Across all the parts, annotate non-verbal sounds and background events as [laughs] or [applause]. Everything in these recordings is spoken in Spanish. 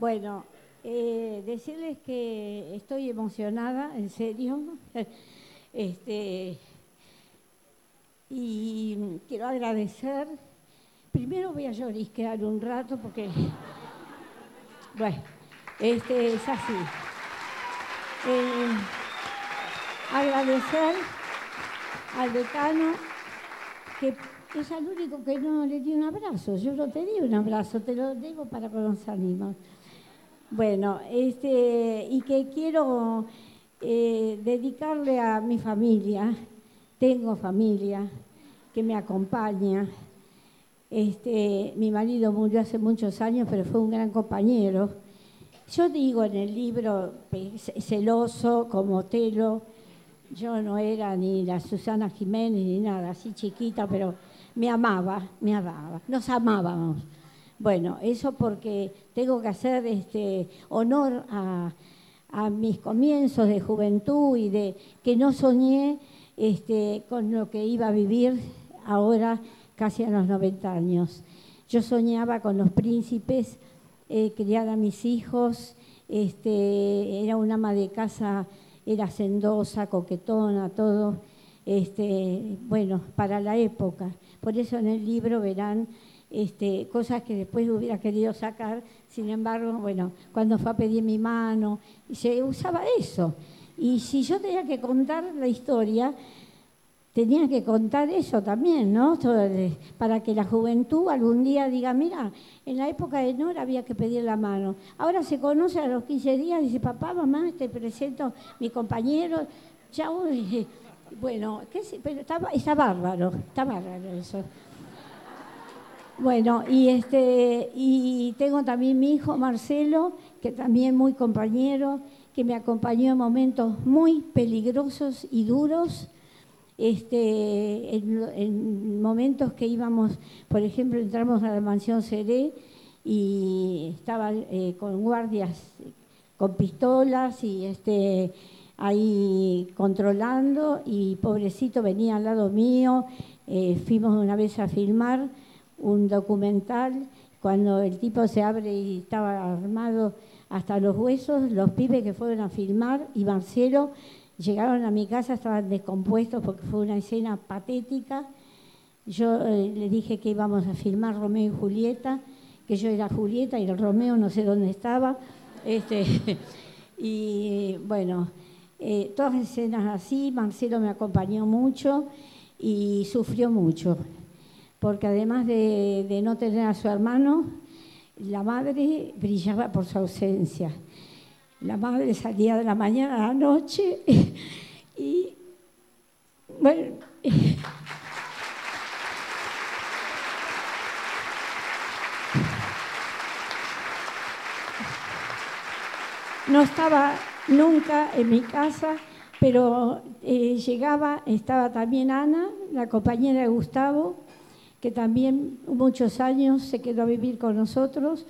Bueno, eh, decirles que estoy emocionada, en serio. [laughs] Este, y quiero agradecer. Primero voy a llorisquear un rato porque, bueno, este, es así. Eh, agradecer al decano que es el único que no le di un abrazo. Yo no te di un abrazo, te lo digo para conocernos. Bueno, este, y que quiero eh, dedicarle a mi familia. Tengo familia que me acompaña. Este, mi marido murió hace muchos años, pero fue un gran compañero. Yo digo en el libro, celoso como Telo, yo no era ni la Susana Jiménez ni nada, así chiquita, pero me amaba, me amaba, nos amábamos. Bueno, eso porque tengo que hacer este, honor a, mis comienzos de juventud y de que no soñé este, con lo que iba a vivir ahora casi a los 90 años. Yo soñaba con los príncipes, eh, a mis hijos, este, era una ama de casa, era sendosa, coquetona, todo, este, bueno, para la época. Por eso en el libro verán este, cosas que después hubiera querido sacar, sin embargo, bueno, cuando fue a pedir mi mano, se usaba eso. Y si yo tenía que contar la historia, tenía que contar eso también, ¿no? Para que la juventud algún día diga, mira, en la época de Nora había que pedir la mano. Ahora se conoce a los 15 días, dice, papá, mamá, te presento mi compañero. Ya, bueno, ¿qué pero está bárbaro, está bárbaro eso. Bueno, y, este, y tengo también mi hijo Marcelo, que también muy compañero, que me acompañó en momentos muy peligrosos y duros, este, en, momentos que íbamos, por ejemplo, entramos a la mansión Seré y estaba eh, con guardias con pistolas y este, ahí controlando y pobrecito venía al lado mío, eh, fuimos una vez a filmar un documental, cuando el tipo se abre y estaba armado hasta los huesos, los pibes que fueron a filmar y Marcelo llegaron a mi casa, estaban descompuestos porque fue una escena patética. Yo eh, le dije que íbamos a filmar Romeo y Julieta, que yo era Julieta y el Romeo no sé dónde estaba. Este, [laughs] y bueno, eh, todas escenas así, Marcelo me acompañó mucho y sufrió mucho porque además de, no tener a su hermano, la madre brillaba por su ausencia. La madre salía de la mañana a la noche [laughs] y, bueno, [laughs] no estaba nunca en mi casa, pero eh, llegaba, estaba también Ana, la compañera de Gustavo, que también muchos años se quedó a vivir con nosotros,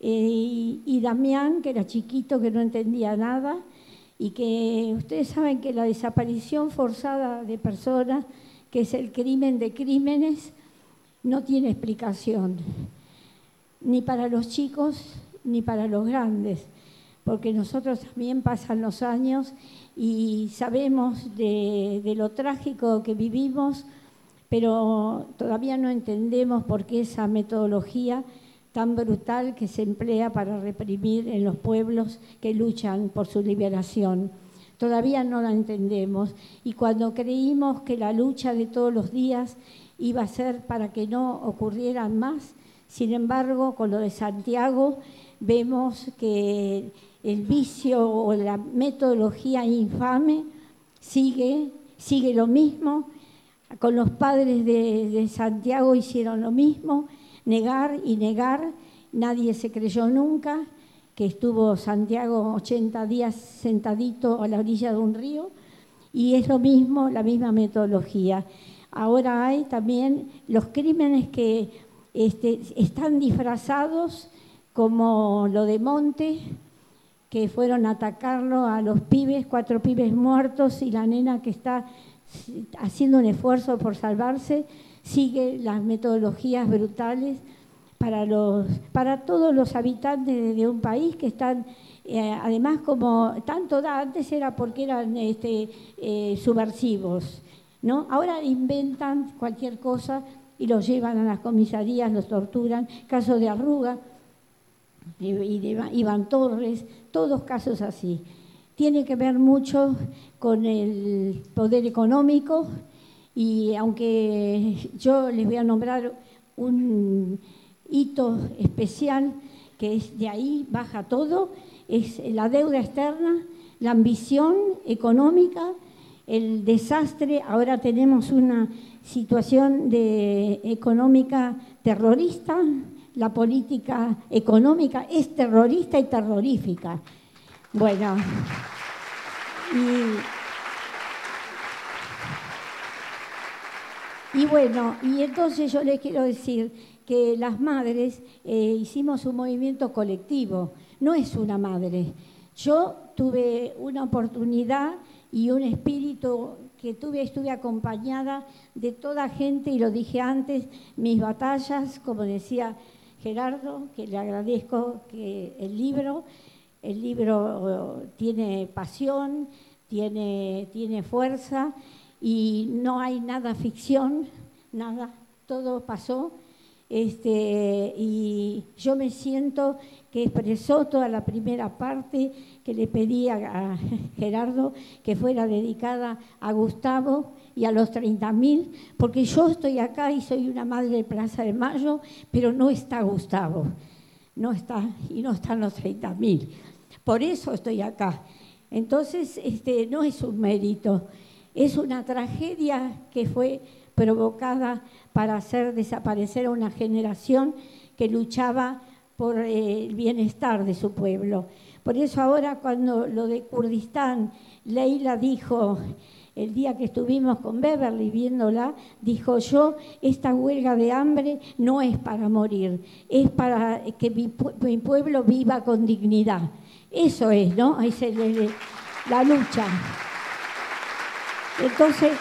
eh, y, Damián, que era chiquito, que no entendía nada, y que ustedes saben que la desaparición forzada de personas, que es el crimen de crímenes, no tiene explicación, ni para los chicos ni para los grandes, porque nosotros también pasan los años y sabemos de lo trágico que vivimos pero todavía no entendemos por qué esa metodología tan brutal que se emplea para reprimir en los pueblos que luchan por su liberación. Todavía no la entendemos y cuando creímos que la lucha de todos los días iba a ser para que no ocurrieran más, sin embargo, con lo de Santiago vemos que el vicio o la metodología infame sigue, sigue lo mismo con los padres de, Santiago hicieron lo mismo, negar y negar. Nadie se creyó nunca que estuvo Santiago 80 días sentadito a la orilla de un río. Y es lo mismo, la misma metodología. Ahora hay también los crímenes que este, están disfrazados, como lo de Monte, que fueron a atacarlo a los pibes, cuatro pibes muertos y la nena que está haciendo un esfuerzo por salvarse, sigue las metodologías brutales para, los, para todos los habitantes de, un país que están, eh, además como tanto da, antes era porque eran este, eh, subversivos, ¿no? Ahora inventan cualquier cosa y los llevan a las comisarías, los torturan, caso de Arruga y de Iván Torres, todos casos así. Tiene que ver mucho con el poder económico y aunque yo les voy a nombrar un hito especial, que es de ahí baja todo, es la deuda externa, la ambición económica, el desastre. Ahora tenemos una situación de económica terrorista, la política económica es terrorista y terrorífica. Bueno, y, bueno, y entonces yo les quiero decir que las madres eh, hicimos un movimiento colectivo, no es una madre. Yo tuve una oportunidad y un espíritu que tuve, estuve acompañada de toda gente, y lo dije antes, mis batallas, como decía Gerardo, que le agradezco que el libro, el libro eh, tiene pasión, tiene, tiene fuerza y no hay nada ficción, nada, todo pasó este, y yo me siento que expresó toda la primera parte que le pedí a, [laughs] Gerardo que fuera dedicada a Gustavo y a los 30.000, porque yo estoy acá y soy una madre de Plaza de Mayo, pero no está Gustavo, no está, y no están los 30.000. Por eso estoy acá. Entonces, este, no es un mérito, es una tragedia que fue provocada para hacer desaparecer a una generación que luchaba por eh, el bienestar de su pueblo. Por eso ahora cuando lo de Kurdistán, Leila dijo, el día que estuvimos con Beverly viéndola, dijo yo, esta huelga de hambre no es para morir, es para que mi, pueblo viva con dignidad. Eso es, ¿no? Se la lucha. Entonces,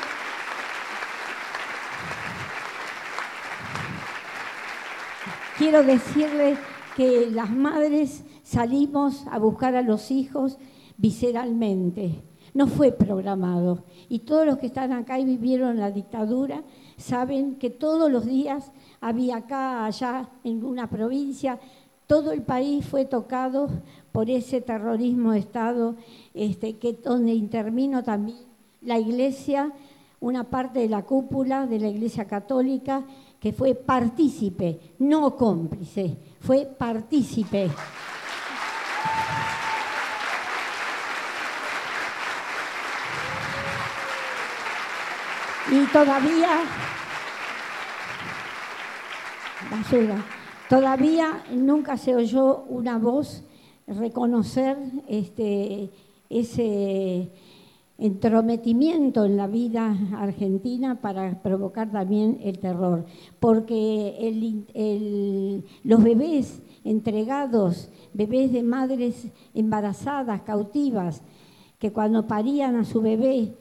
quiero decirles que las madres salimos a buscar a los hijos visceralmente. No fue programado. Y todos los que están acá y vivieron la dictadura saben que todos los días había acá, allá, en una provincia, todo el país fue tocado por ese terrorismo de Estado, este, que, donde intervino también la iglesia, una parte de la cúpula de la iglesia católica, que fue partícipe, no cómplice, fue partícipe. Y todavía, todavía nunca se oyó una voz reconocer este, ese entrometimiento en la vida argentina para provocar también el terror, porque los bebés entregados, bebés de madres embarazadas, cautivas, que cuando parían a su bebé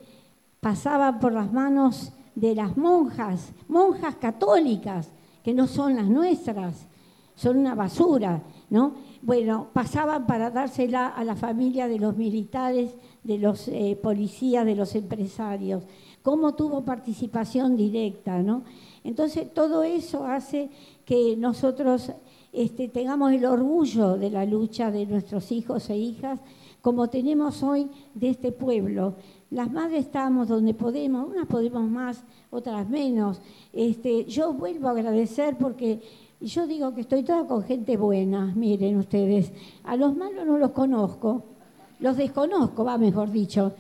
pasaban por las manos de las monjas, monjas católicas, que no son las nuestras, son una basura, ¿no? Bueno, pasaban para dársela a la familia de los militares de los eh, policías, de los empresarios, cómo tuvo participación directa, ¿no? Entonces, todo eso hace que nosotros este, tengamos el orgullo de la lucha de nuestros hijos e hijas, como tenemos hoy de este pueblo. Las madres estamos donde podemos, unas podemos más, otras menos. Este, yo vuelvo a agradecer porque yo digo que estoy toda con gente buena, miren ustedes. A los malos no los conozco, los desconozco, va mejor dicho.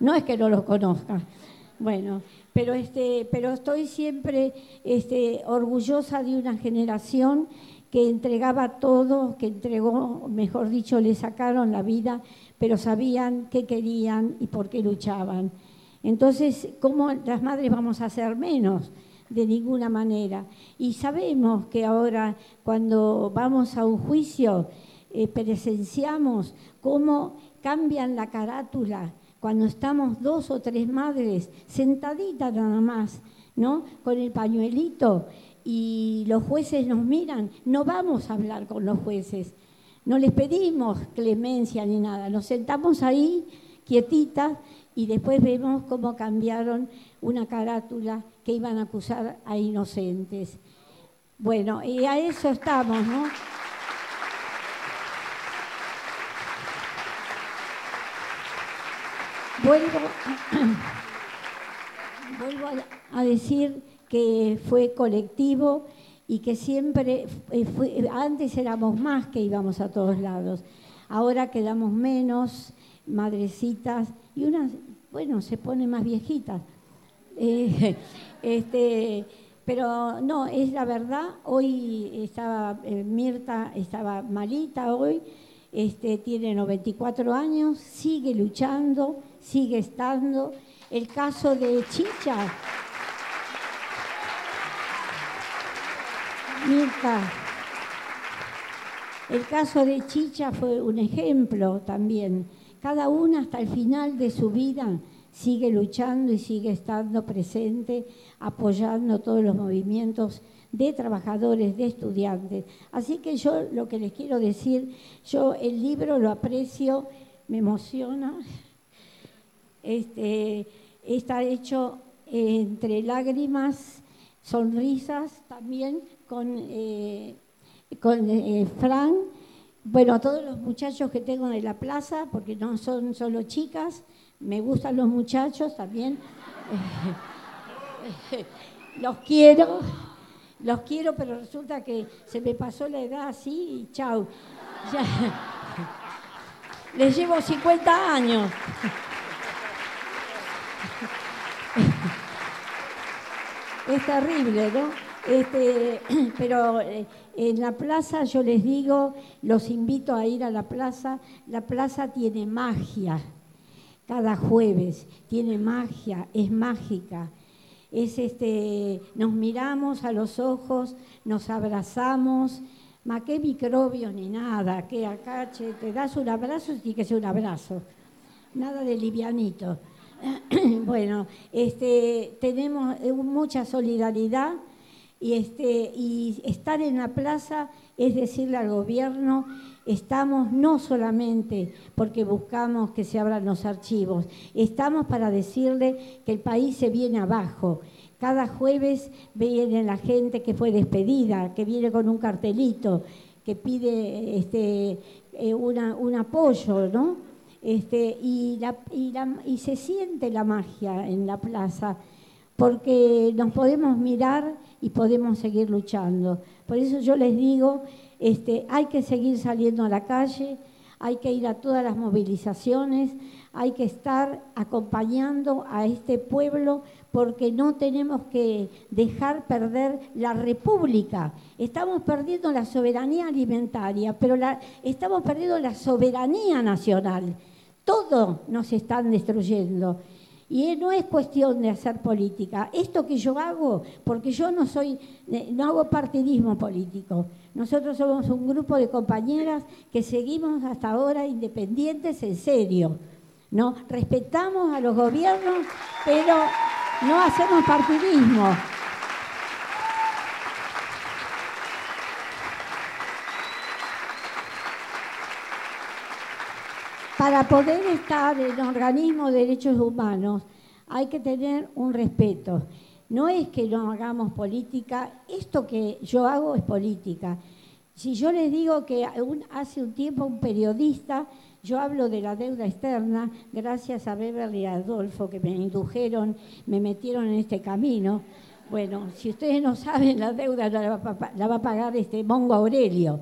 No es que no los conozca. Bueno, pero, este, pero estoy siempre este, orgullosa de una generación que entregaba todo, que entregó, mejor dicho, le sacaron la vida, pero sabían qué querían y por qué luchaban. Entonces, ¿cómo las madres vamos a hacer menos? De ninguna manera. Y sabemos que ahora, cuando vamos a un juicio, eh, presenciamos cómo cambian la carátula cuando estamos dos o tres madres sentaditas nada más, ¿no? Con el pañuelito y los jueces nos miran, no vamos a hablar con los jueces, no les pedimos clemencia ni nada, nos sentamos ahí quietitas y después vemos cómo cambiaron una carátula que iban a acusar a inocentes. Bueno, y a eso estamos, ¿no? Vuelvo, [clears throat] a decir que fue colectivo y que siempre, eh, antes éramos más que íbamos a todos lados, ahora quedamos menos, madrecitas, y unas, bueno, se ponen más viejitas. [laughs] Eh, este, pero no, es la verdad, hoy estaba, eh, Mirta estaba malita hoy, este, tiene 94 años, sigue luchando, sigue estando. El caso de Chicha, Mirta, el caso de Chicha fue un ejemplo también. Cada una hasta el final de su vida sigue luchando y sigue estando presente, apoyando todos los movimientos de trabajadores, de estudiantes. Así que yo lo que les quiero decir, yo el libro lo aprecio, me emociona. Este, está hecho entre lágrimas, sonrisas también, con, eh, con eh, Fran, bueno, a todos los muchachos que tengo de la plaza, porque no son solo chicas, me gustan los muchachos también. [laughs] los quiero, los quiero, pero resulta que se me pasó la edad así y chau. Les llevo 50 años. Es terrible, ¿no? Este, [clears throat] pero eh, en la plaza yo les digo, los invito a ir a la plaza. La plaza tiene magia, cada jueves tiene magia, es mágica. Es este, nos miramos a los ojos, nos abrazamos, ma qué microbios ni nada, que acá te das un abrazo, sí que es un abrazo, nada de livianito. [clears throat] bueno, este, tenemos eh, mucha solidaridad y, este, y estar en la plaza es decirle al gobierno, estamos no solamente porque buscamos que se abran los archivos, estamos para decirle que el país se viene abajo. Cada jueves viene la gente que fue despedida, que viene con un cartelito, que pide este, eh, un apoyo, ¿no? Este, y, y se siente la magia en la plaza, porque nos podemos mirar y podemos seguir luchando. Por eso yo les digo, este, hay que seguir saliendo a la calle, hay que ir a todas las movilizaciones, hay que estar acompañando a este pueblo porque no tenemos que dejar perder la república. Estamos perdiendo la soberanía alimentaria, pero la, estamos perdiendo la soberanía nacional. Todo nos están destruyendo. Y no es cuestión de hacer política. Esto que yo hago, porque yo no soy, eh, no hago partidismo político. Nosotros somos un grupo de compañeras que seguimos hasta ahora independientes en serio. ¿no? Respetamos a los gobiernos, pero no hacemos partidismo. Para poder estar en organismos de derechos humanos hay que tener un respeto. No es que no hagamos política, esto que yo hago es política. Si yo les digo que hace un tiempo un periodista, yo hablo de la deuda externa, gracias a Beverly y Adolfo que me indujeron, me metieron en este camino. Bueno, si ustedes no saben, la deuda la va, a pagar este Mongo Aurelio.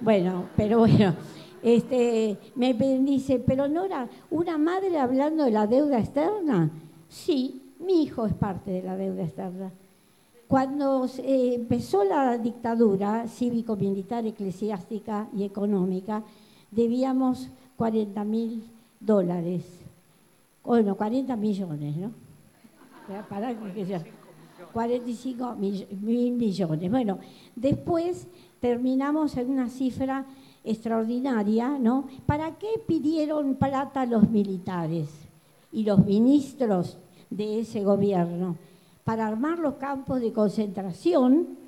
Bueno, pero bueno, este, me dice, pero Nora, ¿una madre hablando de la deuda externa? Sí, mi hijo es parte de la deuda externa. Cuando eh, empezó la dictadura cívico-militar, eclesiástica y económica, debíamos 40 mil dólares. Bueno, 40 millones, ¿no? Para, 45 mil millones. Bueno, después terminamos en una cifra extraordinaria, ¿no? ¿Para qué pidieron plata los militares y los ministros de ese gobierno? Para armar los campos de concentración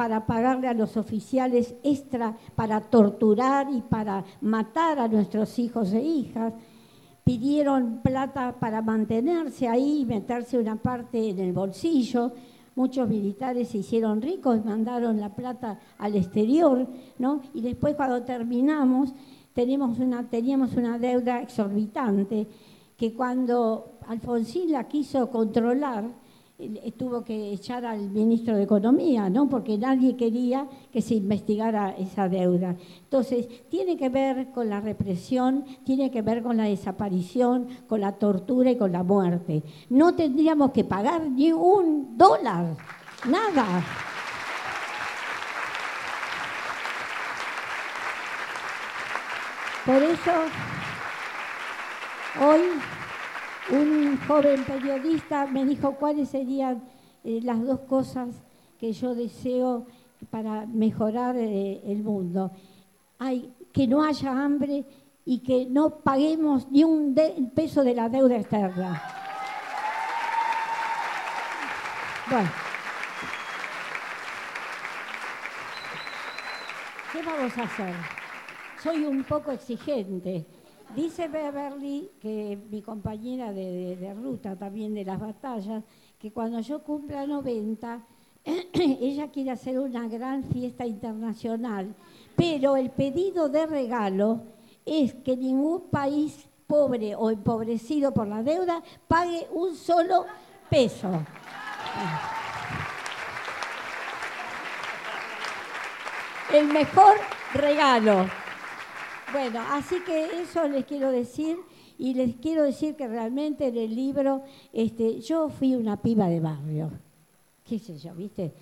para pagarle a los oficiales extra para torturar y para matar a nuestros hijos e hijas. Pidieron plata para mantenerse ahí y meterse una parte en el bolsillo. Muchos militares se hicieron ricos mandaron la plata al exterior, ¿no? Y después cuando terminamos tenemos una, teníamos una deuda exorbitante que cuando Alfonsín la quiso controlar, tuvo que echar al ministro de Economía, ¿no? porque nadie quería que se investigara esa deuda. Entonces, tiene que ver con la represión, tiene que ver con la desaparición, con la tortura y con la muerte. No tendríamos que pagar ni un dólar, nada. Por eso, hoy un joven periodista me dijo cuáles serían eh, las dos cosas que yo deseo para mejorar eh, el mundo. Hay, que no haya hambre y que no paguemos ni un peso de la deuda externa. Bueno. ¿Qué vamos a hacer? Soy un poco exigente Dice Beverly, que mi compañera de, ruta también de las batallas, que cuando yo cumpla 90, [clears throat] ella quiere hacer una gran fiesta internacional, pero el pedido de regalo es que ningún país pobre o empobrecido por la deuda pague un solo peso. El mejor regalo. Bueno, así que eso les quiero decir y les quiero decir que realmente en el libro este, yo fui una piba de barrio, qué sé yo, ¿viste?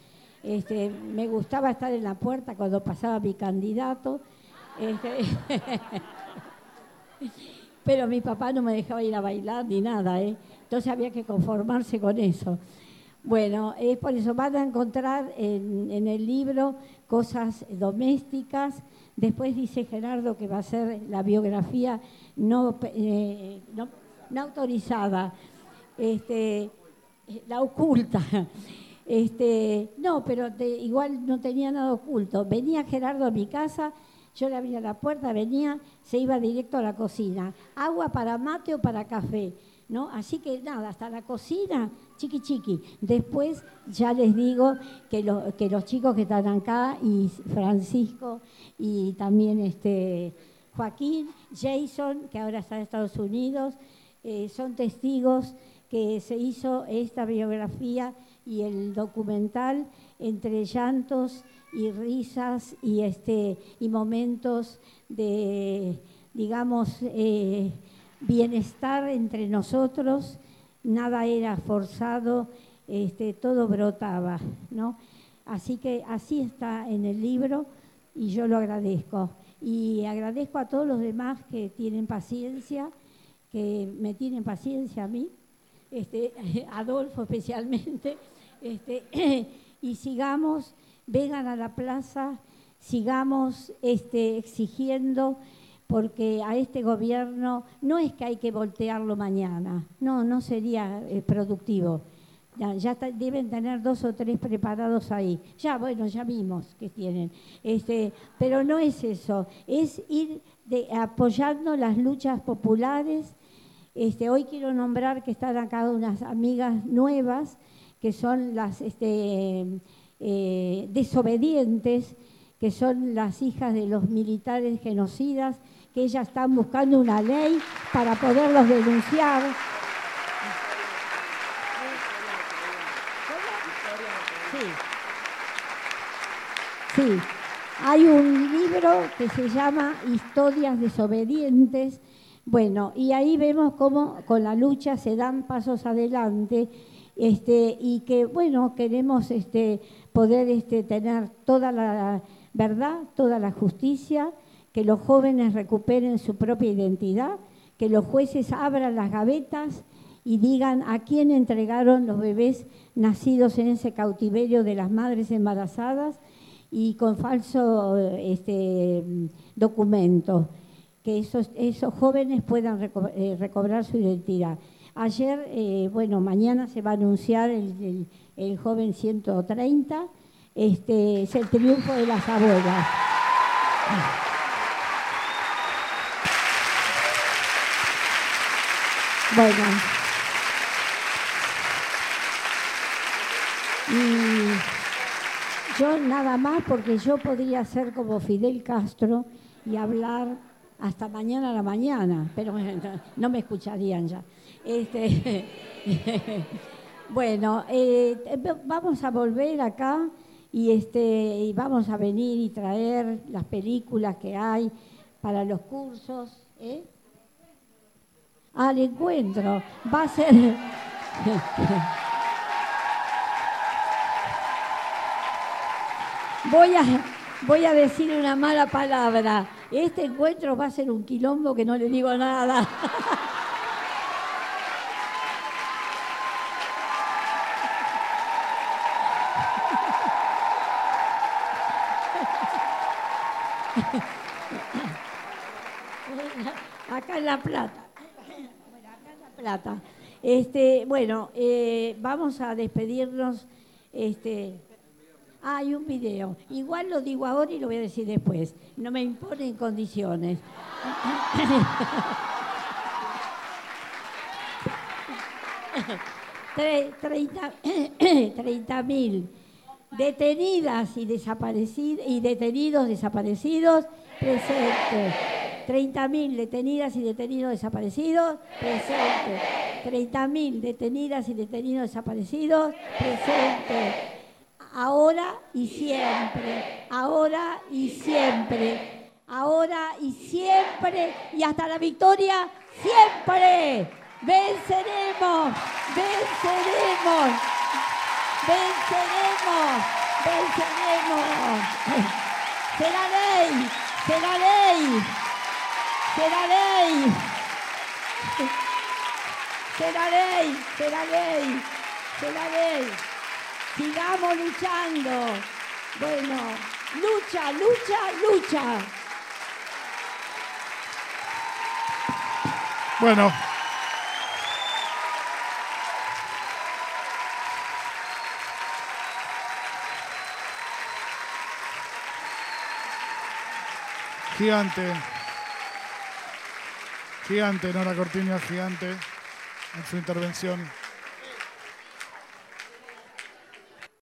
Este, me gustaba estar en la puerta cuando pasaba mi candidato. Este, [laughs] pero mi papá no me dejaba ir a bailar ni nada, ¿eh? entonces había que conformarse con eso. Bueno, es por eso van a encontrar en, el libro cosas domésticas, Después dice Gerardo que va a ser la biografía no, eh, autorizada, este, la oculta. Este, no, pero igual no tenía nada oculto. Venía Gerardo a mi casa, yo le abría la puerta, venía, se iba directo a la cocina. Agua para mate o para café. ¿No? Así que nada, hasta la cocina, chiqui chiqui. Después ya les digo que, que los chicos que están acá, y Francisco, y también este, Joaquín, Jason, que ahora está en Estados Unidos, eh, son testigos que se hizo esta biografía y el documental entre llantos y risas y, este, y momentos de, digamos, eh, bienestar entre nosotros, nada era forzado, este, todo brotaba, ¿no? Así que así está en el libro y yo lo agradezco. Y agradezco a todos los demás que tienen paciencia, que me tienen paciencia a mí, este, [laughs] Adolfo especialmente, este, [clears throat] y sigamos, vengan a la plaza, sigamos este, exigiendo porque a este gobierno no es que hay que voltearlo mañana, no, no sería eh, productivo. Ya, deben tener dos o tres preparados ahí. Ya, bueno, ya vimos que tienen. Este, pero no es eso, es ir apoyando las luchas populares. Este, hoy quiero nombrar que están acá unas amigas nuevas, que son las este, eh, desobedientes, que son las hijas de los militares genocidas que ellas están buscando una ley para poderlos denunciar. Sí. sí. Hay un libro que se llama Historias desobedientes. Bueno, y ahí vemos cómo con la lucha se dan pasos adelante este, y que, bueno, queremos este, poder este, tener toda la verdad, toda la justicia que los jóvenes recuperen su propia identidad, que los jueces abran las gavetas y digan a quién entregaron los bebés nacidos en ese cautiverio de las madres embarazadas y con falso este, documento, que esos, esos jóvenes puedan eh, recobrar su identidad. Ayer, eh, bueno, mañana se va a anunciar el, el joven 130 este, es el triunfo de las abuelas. Bueno. Yo nada más porque yo podría ser como Fidel Castro y hablar hasta mañana a la mañana, pero no me escucharían ya. Este, [laughs] bueno, eh, vamos a volver acá y, este, y vamos a venir y traer las películas que hay para los cursos. ¿eh? Al encuentro. Va a ser... [laughs] voy, a, voy a decir una mala palabra. Este encuentro va a ser un quilombo que no le digo nada. [laughs] acá en La Plata. Bueno, acá en La Este, bueno, eh, vamos a despedirnos. Este, hay un video. Igual lo digo ahora y lo voy a decir después. No me imponen condiciones. [coughs] [coughs] Treinta mil detenidas y desaparecidos y detenidos desaparecidos presentes. 30.000 detenidas y detenidos desaparecidos presentes. 30.000 detenidas y detenidos desaparecidos presentes. Ahora y siempre. Ahora y siempre. Ahora y siempre. Y hasta la victoria siempre. Venceremos. Venceremos. Venceremos, venceremos. [laughs] Será ley, será ley, será ley. Será ley, será ley, será ley. Sigamos luchando. Bueno, lucha, lucha, lucha. Bueno, Gigante. Gigante, Nora Cortiña, gigante en su intervención.